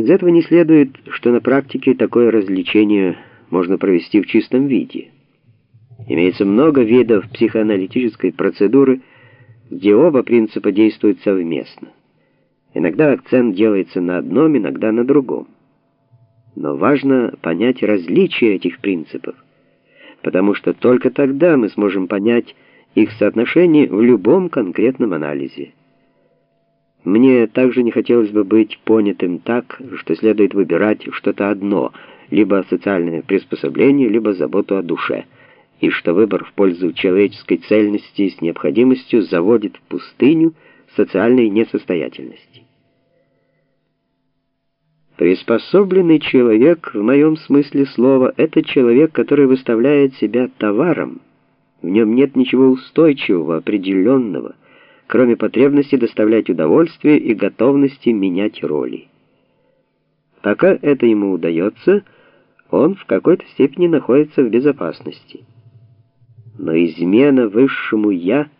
Из этого не следует, что на практике такое развлечение можно провести в чистом виде. Имеется много видов психоаналитической процедуры, где оба принципа действуют совместно. Иногда акцент делается на одном, иногда на другом. Но важно понять различия этих принципов, потому что только тогда мы сможем понять их соотношение в любом конкретном анализе. Мне также не хотелось бы быть понятым так, что следует выбирать что-то одно, либо социальное приспособление, либо заботу о душе, и что выбор в пользу человеческой цельности с необходимостью заводит в пустыню социальной несостоятельности. Приспособленный человек, в моем смысле слова, это человек, который выставляет себя товаром. В нем нет ничего устойчивого, определенного, кроме потребности доставлять удовольствие и готовности менять роли. Пока это ему удается, он в какой-то степени находится в безопасности. Но измена высшему «я»,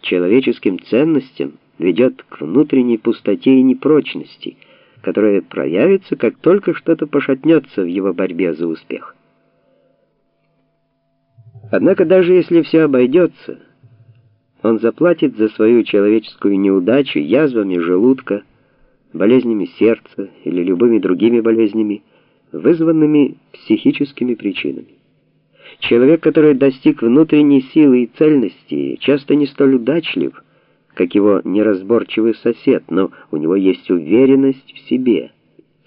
человеческим ценностям, ведет к внутренней пустоте и непрочности, которая проявится, как только что-то пошатнется в его борьбе за успех. Однако даже если все обойдется, он заплатит за свою человеческую неудачу язвами желудка, болезнями сердца или любыми другими болезнями, вызванными психическими причинами. Человек, который достиг внутренней силы и цельности, часто не столь удачлив, как его неразборчивый сосед, но у него есть уверенность в себе,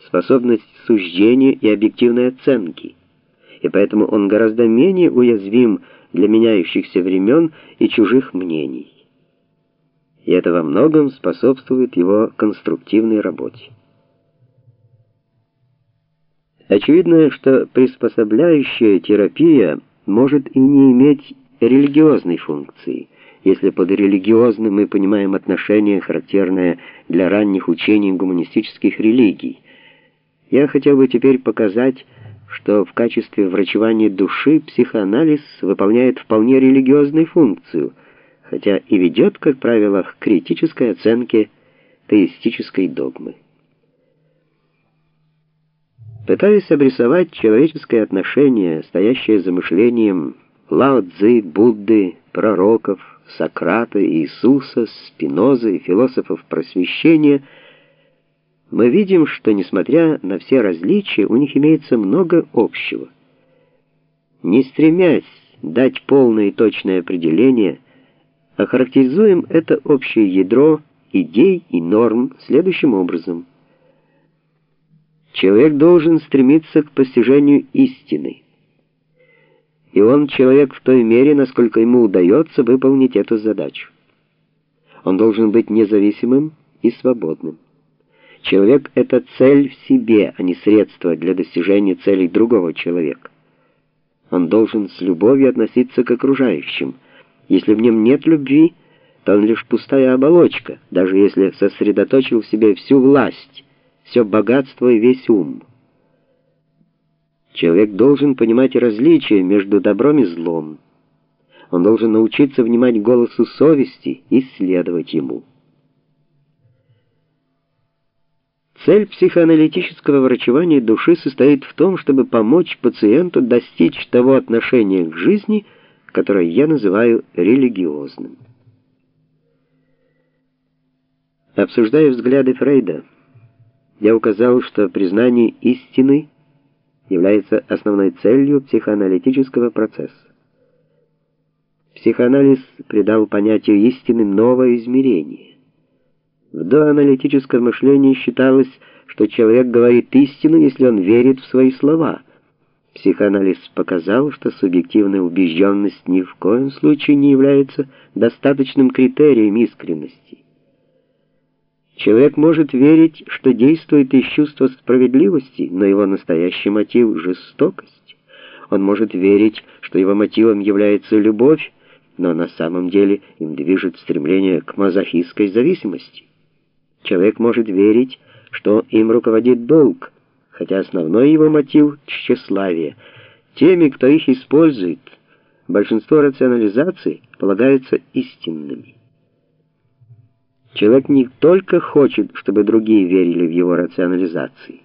способность суждения и объективной оценки, и поэтому он гораздо менее уязвим для меняющихся времен и чужих мнений. И это во многом способствует его конструктивной работе. Очевидно, что приспособляющая терапия может и не иметь религиозной функции, если под религиозным мы понимаем отношение, характерное для ранних учений гуманистических религий. Я хотел бы теперь показать, что в качестве врачевания души психоанализ выполняет вполне религиозную функцию, хотя и ведет, как правило, к критической оценке теистической догмы. Пытаясь обрисовать человеческое отношение, стоящее за мышлением Лао Цзы, Будды, пророков, Сократа, Иисуса, Спинозы и философов просвещения – мы видим, что, несмотря на все различия, у них имеется много общего. Не стремясь дать полное и точное определение, охарактеризуем это общее ядро идей и норм следующим образом. Человек должен стремиться к постижению истины. И он человек в той мере, насколько ему удается выполнить эту задачу. Он должен быть независимым и свободным. Человек — это цель в себе, а не средство для достижения целей другого человека. Он должен с любовью относиться к окружающим. Если в нем нет любви, то он лишь пустая оболочка, даже если сосредоточил в себе всю власть, все богатство и весь ум. Человек должен понимать различия между добром и злом. Он должен научиться внимать голосу совести и следовать ему. Цель психоаналитического врачевания души состоит в том, чтобы помочь пациенту достичь того отношения к жизни, которое я называю религиозным. Обсуждая взгляды Фрейда, я указал, что признание истины является основной целью психоаналитического процесса. Психоанализ придал понятию истины новое измерение. В доаналитическом мышлении считалось, что человек говорит истину, если он верит в свои слова. Психоанализ показал, что субъективная убежденность ни в коем случае не является достаточным критерием искренности. Человек может верить, что действует из чувства справедливости, но его настоящий мотив — жестокость. Он может верить, что его мотивом является любовь, но на самом деле им движет стремление к мазохистской зависимости. Человек может верить, что им руководит долг, хотя основной его мотив — тщеславие. Теми, кто их использует, большинство рационализаций полагаются истинными. Человек не только хочет, чтобы другие верили в его рационализации,